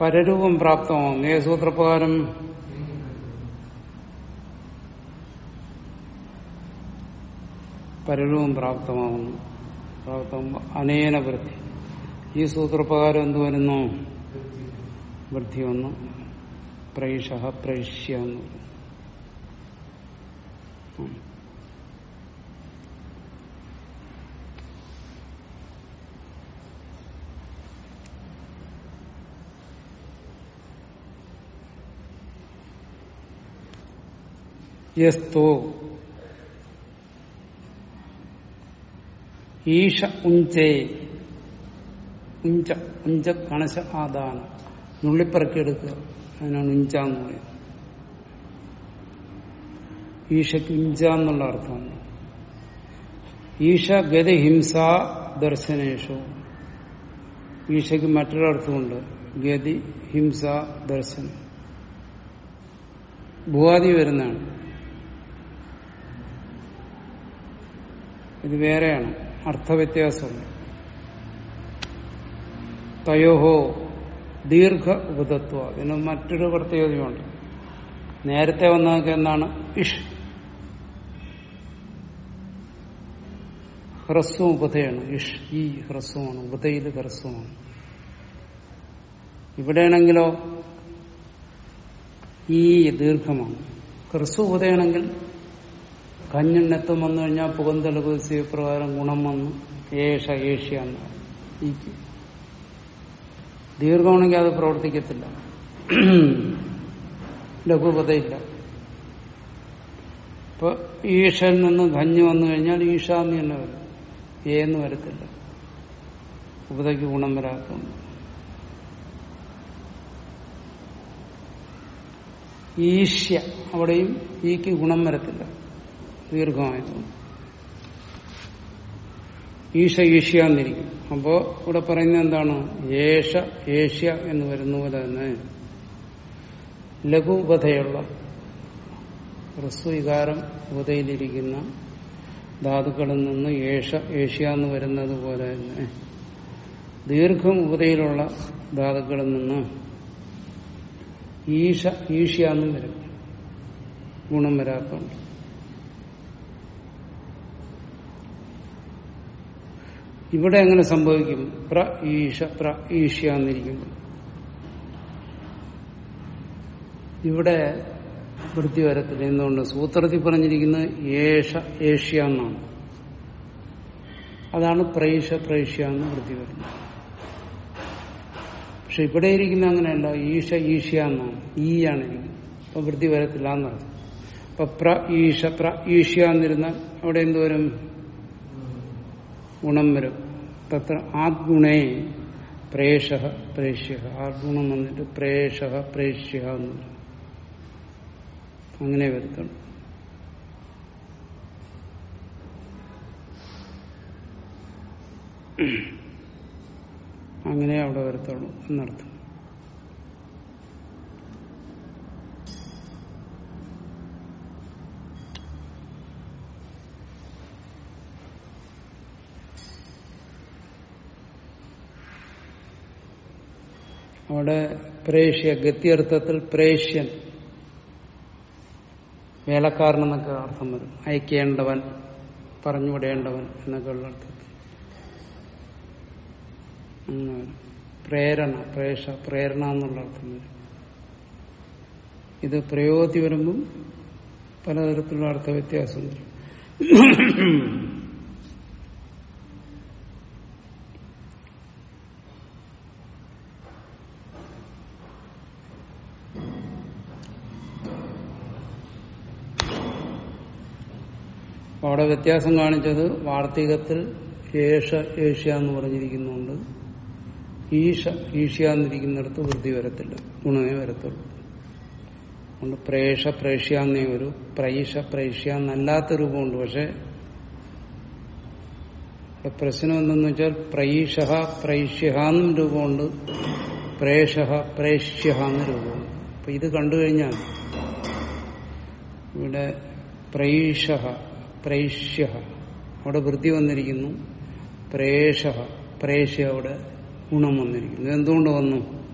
പരരൂപം പ്രാപ്തമാകുന്നു ഏ സൂത്രപ്രകാരം? പരരൂപം പ്രാപ്തമാകുന്നു പ്രാപ്തമാകുമ്പോൾ അനേന വൃത്തി ഈ സൂത്രപ്രകാരം എന്ത് വരുന്നു? വൃത്തി വന്നു. പ്രൈഷ പ്രൈഷ്യ. എന്ന് യസ്തോ. ഈഷ ഉഞ്ചേ. ഉഞ്ച ഉഞ്ച കണശ ആദാന. നുള്ളിപ്പറക്കിയെടുക്കുക അതിനാണ് ഇഞ്ചാന്ന് പറയുന്നത്. ഈഷയ്ക്ക് ഇഞ്ച എന്നുള്ള അർത്ഥമാണ്. ഈഷ ഗതി ഹിംസ ദർശനേഷു. ഈഷയ്ക്ക് മറ്റൊരർത്ഥമുണ്ട് ഗതി ഹിംസ ദർശനം. ഭൂവാദി വരുന്നതാണ്. ഇത് വേറെയാണ്. അർത്ഥവ്യത്യാസമുണ്ട്. തയോഹോ ദീർഘ ഉപതത്വ ഇതിന് മറ്റൊരു പ്രത്യേകതയുണ്ട്. നേരത്തെ വന്നതൊക്കെ എന്താണ്? ഇഷ്. ഹ്രസ്വം ഉപതയാണ് ഇഷ്. ഈ ഹ്രസ്വമാണ്. ഉപതയിൽ ഹ്രസ്വമാണ്. ഇവിടെയാണെങ്കിലോ ഈ ദീർഘമാണ്. ഹ്രസ്വ ഉപതയാണെങ്കിൽ കഞ്ഞെണ്ണെത്തും വന്നു കഴിഞ്ഞാൽ പുകന്തലകുസിയ പ്രകാരം ഗുണം വന്നു. ഏഷ ഏഷ്യ എന്ന്. ദീർഘമാണെങ്കിൽ അത് പ്രവർത്തിക്കത്തില്ല. ലഘുപതയില്ല. ഇപ്പൊ ഈഷയിൽ നിന്ന് ധന്യ വന്നു കഴിഞ്ഞാൽ ഈഷ എന്ന് തന്നെ വരും. ഏന്ന് വരത്തില്ല. ഉപതയ്ക്ക് ഗുണം വരാത്തതുണ്ട് ഈശ്യ അവിടെയും ഈക്ക് ഗുണം വരത്തില്ല. ദീർഘമായതുകൊണ്ട്. ഈശ ഈഷ്യ എന്നിരിക്കും അപ്പോ ഇവിടെ പറയുന്നത് എന്താണ്? ഏഷ ഏഷ്യ എന്ന് വരുന്ന പോലെ തന്നെ ലഘു ഉപതയുള്ള ഹ്രസ്വ ഉപതയിലിരിക്കുന്ന ധാതുക്കളിൽ നിന്ന് ഏഷ ഏഷ്യ എന്ന് വരുന്നത് പോലെ തന്നെ ദീർഘം ഉപതയിലുള്ള ധാതുക്കളിൽ നിന്ന് ഈശ ഈഷ്യ എന്നും വരും. ഗുണം വരാത്തതുകൊണ്ട്. ഇവിടെ എങ്ങനെ സംഭവിക്കും? പ്ര ഈഷ പ്ര ഈഷ്യ എന്നിരിക്കുന്നു ഇവിടെ വൃത്തി വരത്തില്ല എന്തുകൊണ്ട് സൂത്രത്തിൽ പറഞ്ഞിരിക്കുന്നത് ഏഷ ഏഷ്യ എന്നാണ്. അതാണ് പ്രൈഷ പ്രൈഷ്യ എന്ന് വൃത്തി വരുന്നത്. പക്ഷെ ഇവിടെ ഇരിക്കുന്ന അങ്ങനെയല്ല. ഈഷ ഈഷ്യ എന്നാണ്. ഈ ആണ് അപ്പൊ വൃത്തി വരത്തില്ല എന്നർത്ഥം. അപ്പൊ പ്ര ഈഷ പ്ര ഈഷ്യ എന്നിരുന്നാൽ അവിടെ എന്തുവരും ഗുണം വരും. തത്ര ആദ്ഗുണേ പ്രേഷ പ്രേഷ്യ ആദ്ഗുണം വന്നിട്ട് പ്രേഷ പ്രേഷ്യ എന്ന് അങ്ങനെ വരുത്തണം അങ്ങനെ അവിടെ വരുത്തുള്ളൂ എന്നർത്ഥം. അവിടെ പ്രേഷ്യ ഗത്യർത്ഥത്തിൽ പ്രേഷ്യൻ. വേലക്കാരനെന്നൊക്കെ അർത്ഥം വരും. അയക്കേണ്ടവൻ പറഞ്ഞുവിടേണ്ടവൻ എന്നൊക്കെ ഉള്ള അർത്ഥത്തിൽ. പ്രേരണ പ്രേഷ പ്രേരണ എന്നുള്ള അർത്ഥം വരും. ഇത് പ്രയോഗത്തിൽ വരുമ്പം പലതരത്തിലുള്ള അർത്ഥ വ്യത്യാസം വരും അവിടെ വ്യത്യാസം കാണിച്ചത് വാർത്തികത്തിൽ ഏഷ ഏഷ്യ എന്ന് പറഞ്ഞിരിക്കുന്നുണ്ട്. ഈഷ ഈഷ്യ എന്നിരിക്കുന്നിടത്ത് വൃദ്ധി വരത്തില്ല. ഗുണമേ വരത്തുള്ളൂ. അതുകൊണ്ട് പ്രേഷ പ്രേഷ്യ എന്നേ ഒരു പ്രൈഷ പ്രേഷ്യ എന്നല്ലാത്ത രൂപമുണ്ട്. പക്ഷെ പ്രശ്നം എന്തെന്ന് വെച്ചാൽ പ്രൈഷ പ്രൈഷ്യ എന്നും രൂപമുണ്ട്. പ്രേഷ പ്രേഷ്യ രൂപമുണ്ട്. അപ്പൊ ഇത് കണ്ടു കഴിഞ്ഞാൽ ഇവിടെ പ്രൈഷ പ്രൈഷ്യ. അവിടെ വൃത്തി വന്നിരിക്കുന്നു. പ്രേഷ പ്രേഷ്യ അവിടെ ഗുണം വന്നിരിക്കുന്നു. എന്തുകൊണ്ട് വന്നു?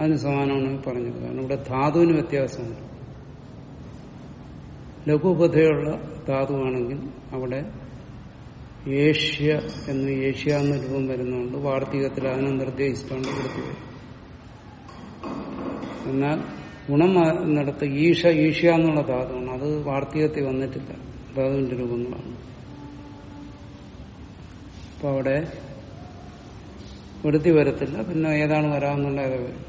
അതിന് സമാനമാണ് പറഞ്ഞത്. കാരണം ഇവിടെ ധാതുവിന് വ്യത്യാസമുണ്ട്. ലഘുപഥയുള്ള ധാതുവാണെങ്കിൽ അവിടെ ഏഷ്യ എന്ന് ഏഷ്യ എന്ന രൂപം വരുന്നുണ്ട് വാർത്തികത്തിൽ അതിനെ നിർദ്ദേശിച്ചുകൊണ്ട് വൃത്തി എന്നാൽ ഗുണം എന്നിടത്ത് ഈഷ ഈഷ്യ എന്നുള്ള ധാതുവാണ്. അത് വാർത്തികത്തിൽ വന്നിട്ടില്ല. ധാതുവിന്റെ രൂപങ്ങളാണ്. അപ്പൊ അവിടെ വൃത്തി വരത്തില്ല. പിന്നെ ഏതാണ് വരാമെന്നുള്ള ഏതാ വരും.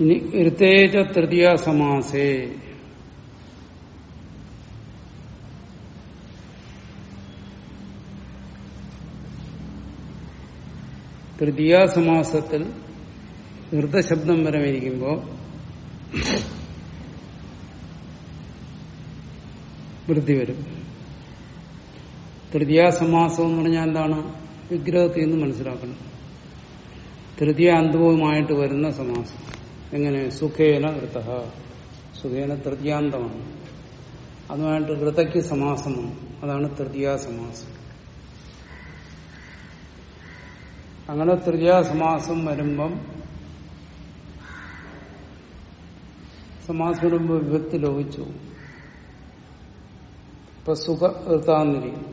ഇനി ഋതേജ തൃതീയ സമാസേ. തൃതീയ സമാസത്തിൽ ഋതശബ്ദം ഇരിക്കുമ്പോ വൃത്തി വരും. തൃതീയ സമാസം എന്ന് പറഞ്ഞാൽ എന്താണ്? വിഗ്രഹത്തിൽ നിന്ന് മനസ്സിലാക്കണം. തൃതീയ അന്തവുമായിട്ട് വരുന്ന സമാസം. എങ്ങനെ? സുഖേന വൃത്ത സുഖേന തൃതീയാന്തമാണ്. അതുമായിട്ട് വൃതയ്ക്ക് സമാസമാണ്. അതാണ് തൃതീയ സമാസം അങ്ങനെ തൃതീയ സമാസം വരുമ്പം സമാസം വരുമ്പോൾ വിഭക്തി ലോപിച്ചു. ഇപ്പൊ സുഖ വൃത്താന്നിരിക്കും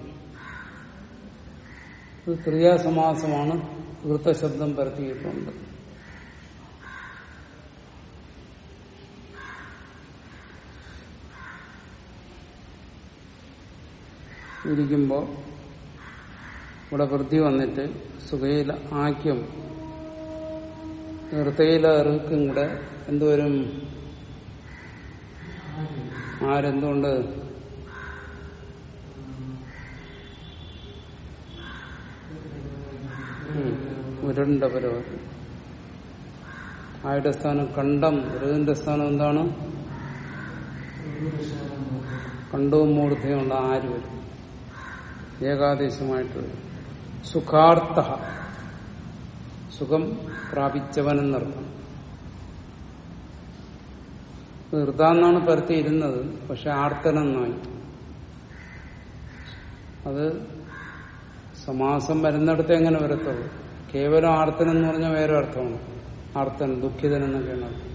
ഇത് തൃതീയ സമാസമാണ് വൃത്തശബ്ദം പരത്തിയിട്ടുണ്ട്. ഇരിക്കുമ്പോ ഇവിടെ വൃത്തി വന്നിട്ട് സുഖയില ആക്യം ഋതയില ഋക്കും കൂടെ. എന്തുവരും? ആരെന്തുകൊണ്ട്. ഉരുണ്ട പരവതി ആയുടെ സ്ഥാനം കണ്ടം ഋതിന്റെ സ്ഥാനം എന്താണ്? കണ്ടവും മൂർദ്ധയുമുള്ള ആര് വരും? ഏകാദേശമായിട്ട് വരും. സുഖാർത്ഥ. സുഖം പ്രാപിച്ചവനെന്നർത്ഥം. ഹൃദാന്നാണ് പരത്തിയിരുന്നത് പക്ഷെ ആർത്തനെന്നായി. അത് സമാസം വരുന്നിടത്ത് എങ്ങനെ വരത്തുള്ളൂ? കേവലം ആർത്തൻ എന്ന് പറഞ്ഞാൽ വേറെ അർത്ഥമാണ്. ആർത്തൻ ദുഃഖിതൻ എന്നൊക്കെയാണ് അർത്ഥം.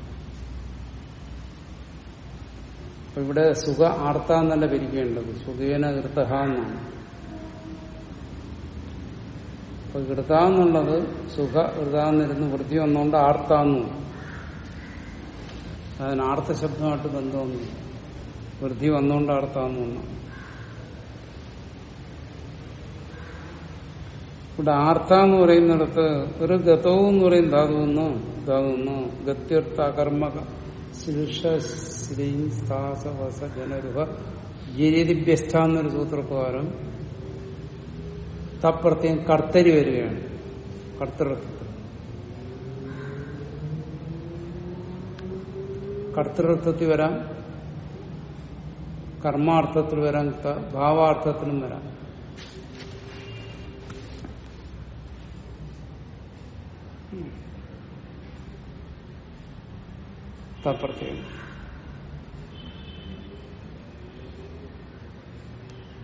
അപ്പൊ ഇവിടെ സുഖ ആർത്ത എന്നല്ല പിരിക്കേണ്ടത്. സുഖേന കൃത്തഹ എന്നാണ്. അപ്പൊ എന്നുള്ളത് സുഖ ഹൃതാന്നിരുന്ന് വൃത്തി വന്നുകൊണ്ട് ആർത്താന്നു അതിന് ആർത്ത ശബ്ദമായിട്ട് ബന്ധമൊന്നും വൃദ്ധി വന്നുകൊണ്ട് ആർത്താന്നു എന്നാണ് ഇവിടെ ആർത്ത എന്ന് പറയുന്നിടത്ത് ഒരു ഗതവും എന്ന് പറയും ധാതുവെന്നോ ഇതാകുന്നു ഗത്യർത്ഥ കർമ്മക വസ ജനരുഹ ജിരിതിഭ്യസ്ഥ എന്നൊരു സൂത്രപ്രകാരം തപ്രത്യം കർത്തരി വരികയാണ്. കർത്തൃത്വം കർത്തൃത്വത്തിൽ വരാം. കർമാർത്ഥത്തിൽ വരാം ഭാവാർത്ഥത്തിലും വരാം. തപ്രത്യം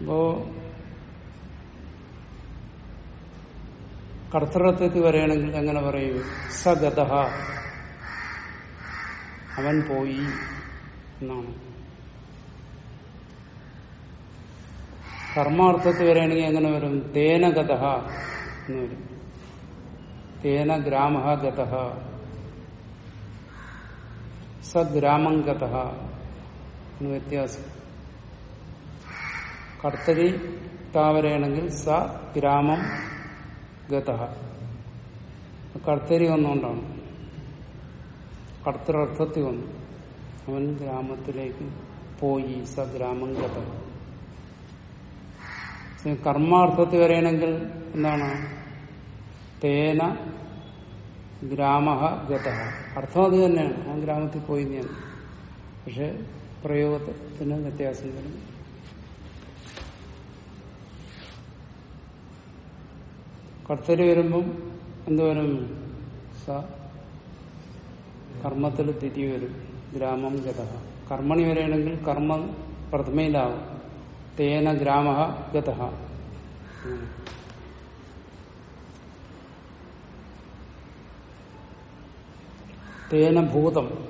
അപ്പോ കർത്തൃത്വത്തിൽ വരികയാണെങ്കിൽ എങ്ങനെ പറയും? സഗത അവൻ പോയി എന്നാണ്. കർമാർത്ഥത്തിൽ വരികയാണെങ്കിൽ എങ്ങനെ വരും? തേനഗത എന്ന് വരും. തേന ഗ്രാമ ഗത സഗ്രാമം ഗത എന്ന് വ്യത്യാസം. കർത്തരി താവരയാണെങ്കിൽ സ ഗ്രാമം ഗത കർത്തരി വന്നുകൊണ്ടാണ്. കർത്തരർത്ഥത്തിൽ വന്നു. അവൻ ഗ്രാമത്തിലേക്ക് പോയി സ ഗ്രാമം ഗത കർമാർത്ഥത്തിൽ വരെയാണെങ്കിൽ എന്താണ്? തേന ഗ്രാമ ഗത അർത്ഥം അത് തന്നെയാണ്. അവൻ ഗ്രാമത്തിൽ പോയി ഞാൻ. പക്ഷെ പ്രയോഗത്തിന് വ്യത്യാസം വരും കർത്തരി വരുമ്പം എന്തുവരും? സ കർമ്മത്തിൽ തിരി വരും ഗ്രാമം ഗത കർമ്മണി വരെയാണെങ്കിൽ കർമ്മം പ്രഥമയിലാവും. തേന ഗ്രാമ ഗത തേന ഭൂതം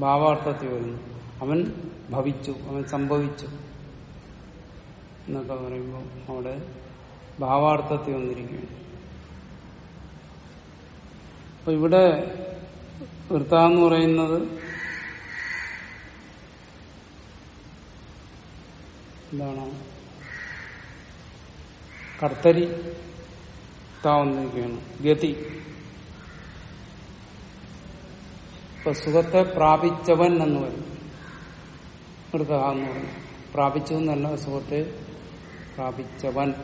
ഭാവാർത്ഥത്തിൽ വരുന്നു. അവൻ ഭവിച്ചു അവൻ സംഭവിച്ചു എന്നൊക്കെ പറയുമ്പോൾ അവിടെ ഭാവാർത്ഥത്തിൽ വന്നിരിക്കുകയാണ്. അപ്പൊ ഇവിടെ വൃത്ത എന്ന് പറയുന്നത്? എന്താണ്? കർത്തരി താവുന്നൊക്കെയാണ് ഗതി. ഇപ്പൊ സുഖത്തെ പ്രാപിച്ചവൻ എന്ന് പറയും. വൃത്ത എന്ന് പറയും. പ്രാപിച്ചു എന്നല്ല സുഖത്തെ പ്രാപിച്ചവൻ.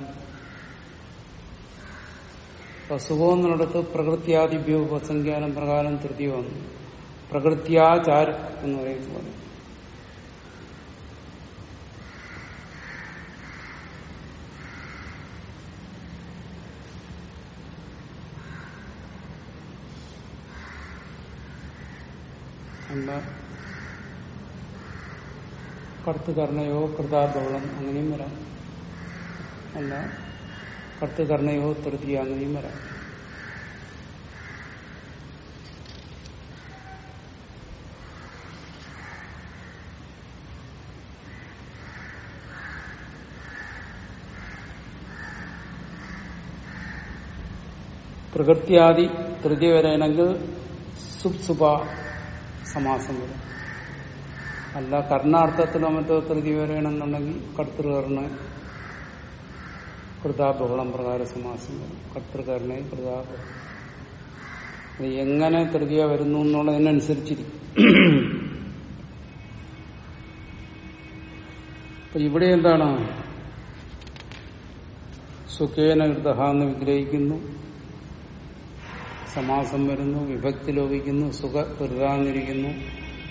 അപ്പൊ സുഖം എന്നിടത്ത് ഉപസംഖ്യാനം പ്രകാരം തൃതീയ വന്നു. പ്രകൃത്യാചാര എന്ന് പറയുന്നത് എന്താ? കർത്തുകർണയോ കൃതാബവളം അങ്ങനെയും വരാം. അല്ല കർത്തുകർണയോ തൃതീയ അങ്ങനെയും വരാം പ്രകൃത്യാദി തൃതീയ വരെയാണെങ്കിൽ സുപ്സുപ സമാസം വരും. അല്ല കർണാർത്ഥത്തിലോ മറ്റോ തൃതി വരണമെന്നുണ്ടെങ്കിൽ കർത്തൃകർണ കൃതാബഹുളം പ്രകാര സമാസം കർത്തൃകാരനെ കൃതാബ എങ്ങനെ തൃതീയ വരുന്നു എന്നുള്ളതിനനുസരിച്ചിരിക്കും. ഇവിടെ എന്താണ്? സുഖേന കൃതഹ എന്ന് വിഗ്രഹിക്കുന്നു. സമാസം വരുന്നു വിഭക്തി ലോപിക്കുന്നു സുഖ കൃതാന്നിരിക്കുന്നു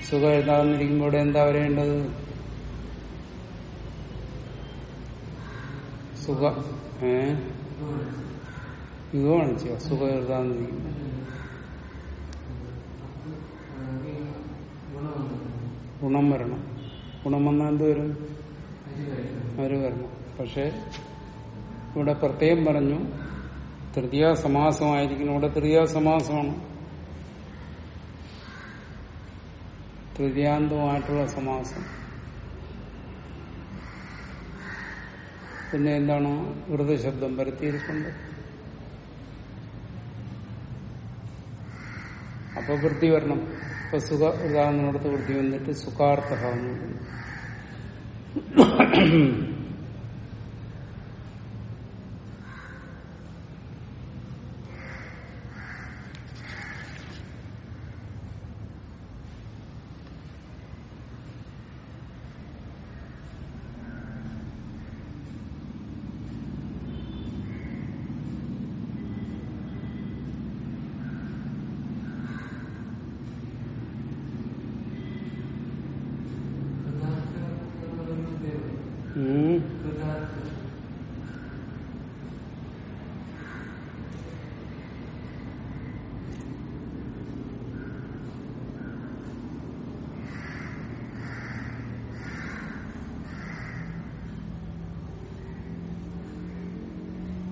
സുഖ എഴുതാന്നിരിക്കുമ്പോൾ ഇവിടെ എന്താ വരേണ്ടത്? സുഖ ഏ? യുഗമാണ് ചെയ്യുക സുഖകൃതാന്നിരിക്കുന്നു ഗുണം വരണം. ഗുണം വന്നാൽ എന്ത് വരും? അവർ വരണം. പക്ഷെ ഇവിടെ പ്രത്യേകം പറഞ്ഞു തൃതീയ സമാസമായിരിക്കണം ഇവിടെ തൃതീയ സമാസമാണ് തൃതീയാന്തമായിട്ടുള്ള സമാസം. പിന്നെ എന്താണ് ശബ്ദം വരുത്തിയിരിക്കുന്നത്? അപ്പൊ വൃത്തി വരണം. ഇപ്പൊ സുഖ ഉദാഹരണത്തിനടുത്ത് വൃത്തി വന്നിട്ട് സുഖാർത്ഥ എന്ന് പറയുന്നു ഉം.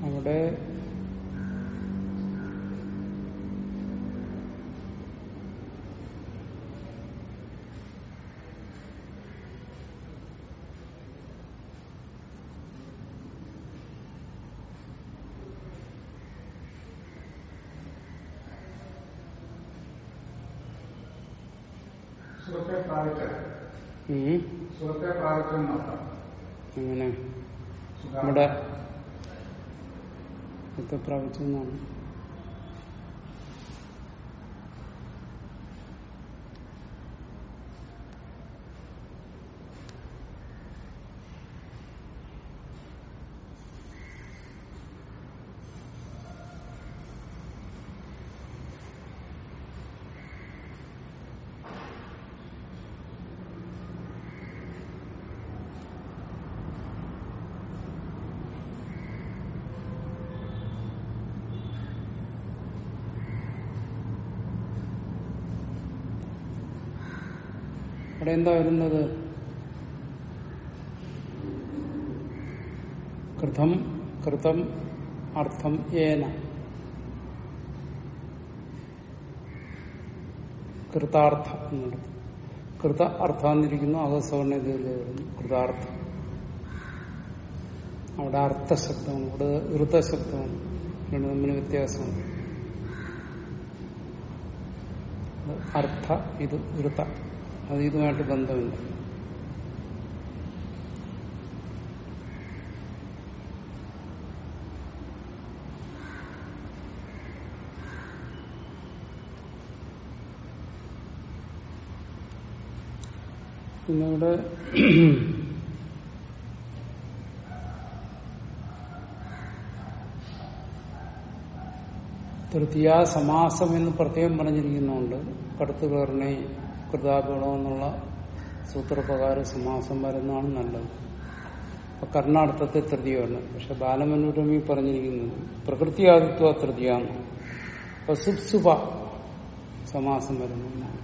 അവിടെ സുഹൃത്തെ പ്രാപിച്ചത്. സുഹൃത്തെ പ്രാപിച്ചത് നോക്കാം അങ്ങനെ. ഇവിടെ ഇപ്പൊ അവിടെ എന്താ വരുന്നത്? കൃതം കൃതം അർത്ഥം ഏന. കൃതാർത്ഥ എന്നുള്ളത് കൃത അർത്ഥാന്നിരിക്കുന്നു അകസവർണ ഇതിൽ വരുന്നു. കൃതാർത്ഥം. അവിടെ അർത്ഥശബ്ദമാണ് ഇവിടെ ഋതശബ്ദമാണ് രണ്ടു തമ്മിൽ വ്യത്യാസമുണ്ട് അർത്ഥ ഇത് ഋത. അത് ഇതുമായിട്ട് ബന്ധമില്ല. പിന്നെ തൃതീയ സമാസം എന്ന് പ്രത്യേകം പറഞ്ഞിരിക്കുന്നുണ്ട് കടുത്തുകേറിനെ കൃതാപുളം എന്നുള്ള സൂത്രപ്രകാരം സമാസം വരുന്നതാണ് നല്ലത്. അപ്പൊ കർണാർത്ഥത്തെ തൃതീയമാണ് പക്ഷെ ബാലമനോരമി പറഞ്ഞിരിക്കുന്നത് പ്രകൃതിയാദിത്വ തൃതീയാണ് അപ്പൊ സുപ്സുപ സമാസം വരുന്നു എന്നാണ്.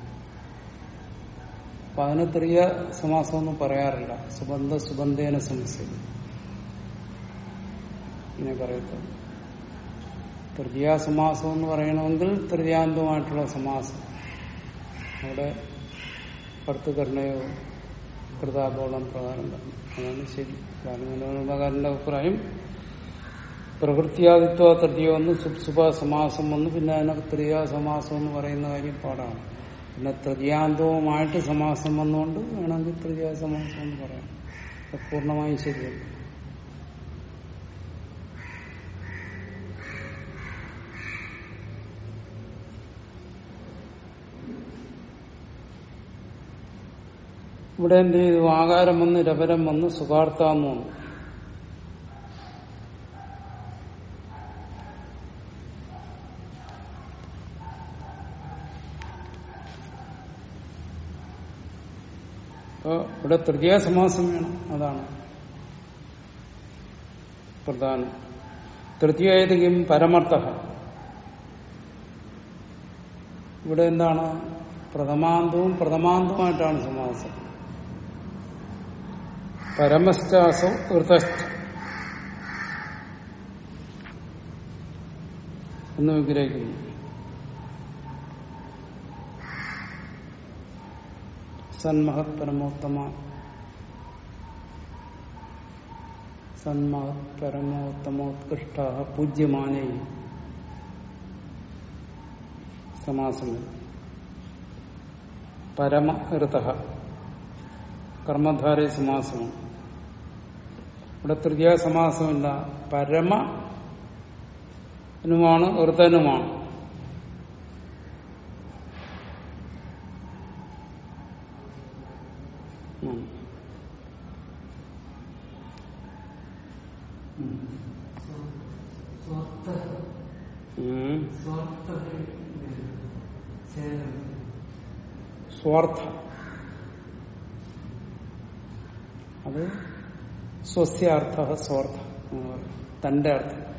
അപ്പൊ അതിന് തൃതീയ സമാസം ഒന്നും പറയാറില്ല. സുബന്ധ സുബന്ധേന സമസ്യ ഇങ്ങനെ പറയത്തുള്ളൂ. തൃതീയ സമാസം എന്ന് പറയണമെങ്കിൽ തൃതീയാന്തമായിട്ടുള്ള സമാസം. അവിടെ കർത്തുകർണയോ കൃതാബോളം പ്രകാരം അതാണ് ശരി. ബാലമനോരമകാരന്റെ അഭിപ്രായം. പ്രകൃത്യാദിത്വ തൃതിയോ ഒന്ന് സുപ്സുഭ സമാസം ഒന്ന് പിന്നെ അതിനെ തൃതീയ സമാസം എന്ന് പറയുന്ന കാര്യം പാടാണ്. പിന്നെ തൃതീയാന്തവുമായിട്ട് സമാസം വന്നുകൊണ്ട് വേണമെങ്കിൽ തൃതീയ സമാസം എന്ന് പറയാം. പൂർണമായും ശരിയല്ല. ഇവിടെ എന്ത് ചെയ്തു? ആകാരം വന്ന് രപരം വന്ന് സുഖാർത്ഥാന്ന് വന്നു. ഇവിടെ തൃതീയ സമാസം വേണം അതാണ് പ്രധാനം. തൃതീയതിക്കും പരമർത്ഥ. ഇവിടെ എന്താണ്? പ്രഥമാന്തവും പ്രഥമാന്തവുമായിട്ടാണ് സമാസം. പരമശ്ചാസോ ഋതശ്ച എന്ന് വിഗ്രഹിക്കുന്നു. സന്മഹത് പരമോത്തമ. സന്മഹത് പരമോത്തമോത്കൃഷ്ട പൂജ്യമാനേ. സമാസം പരമ ഋത കർമ്മധാരയ സമാസമാണ് ഇവിടെ തൃതീയ സമാസമില്ല പരമ നുമാണ്. ഉം. സ്വാർത്ഥ അത് സ്വസ്യാർത്ഥ സ്വാർത്ഥ. എന്ന് പറയും. തന്റെ അർത്ഥം.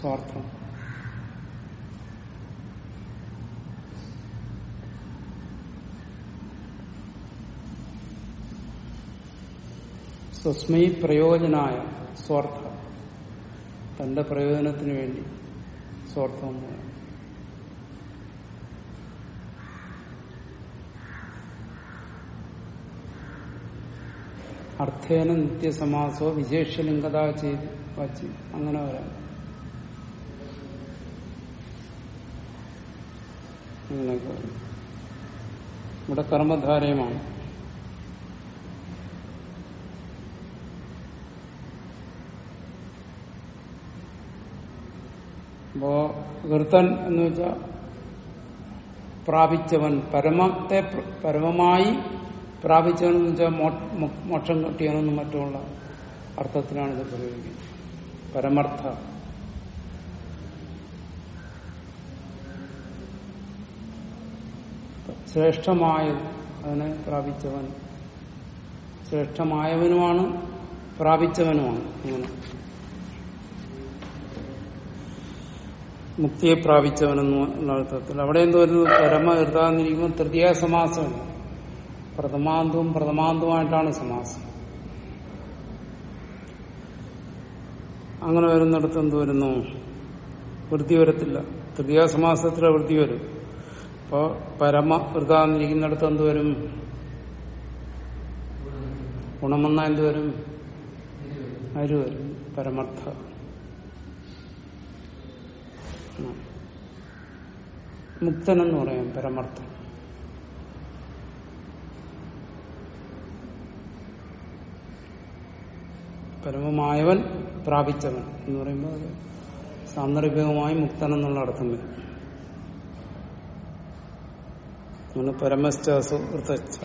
സ്വാർത്ഥം. സ്വസ്മൈ പ്രയോജനായ സ്വാർത്ഥ. തന്റെ പ്രയോജനത്തിന് വേണ്ടി സ്വാർത്ഥം അർത്ഥേന നിത്യസമാസോ വിശേഷലിംഗത ചെയ്ത് വച്ച്. അങ്ങനെ വരും. ഇവിടെ കർമ്മധാരയമാണ്. അപ്പോ കീർത്തൻ എന്ന് വെച്ചാൽ പ്രാപിച്ചവൻ പരമത്തെ പരമമായി പ്രാപിച്ചവൻ എന്ന് വെച്ചാൽ മോക്ഷം കിട്ടിയാണെന്നും മറ്റുമുള്ള അർത്ഥത്തിലാണ് ഇത് പ്രയോഗിക്കുന്നത്. പരമർത്ഥ. ശ്രേഷ്ഠമായ അതിനെ പ്രാപിച്ചവൻ. ശ്രേഷ്ഠമായവനുമാണ് പ്രാപിച്ചവനുമാണ് അങ്ങനെ മുക്തിയെ പ്രാപിച്ചവനെന്ന അർത്ഥത്തിൽ. അവിടെ എന്ത് വരുന്നു പരമ എഴുതാന്നിരിക്കുമ്പോൾ തൃതീയ സമാസമല്ല? പ്രഥമാന്തവും പ്രഥമാന്തവുമായിട്ടാണ് സമാസം. അങ്ങനെ വരുന്നിടത്ത് എന്ത് വരുന്നു? വൃത്തി വരത്തില്ല. തൃതീയ സമാസത്തിലെ വൃത്തി വരും. അപ്പോ പരമ വൃതാന്നിരിക്കുന്നിടത്ത് എന്ത് വരും? ഗുണമെന്ന എന്ത് വരും? അരു വരും. പരമർത്ഥ. മുക്തനെന്ന് പറയാം പരമർത്ഥം. പരമമായവൻ പ്രാപിച്ചവൻ എന്ന് പറയുമ്പോൾ സാന്ദർഭികമായി മുക്തൻ എന്നുള്ള അർത്ഥം വരും. അങ്ങനെ വൃത്തച്ഛ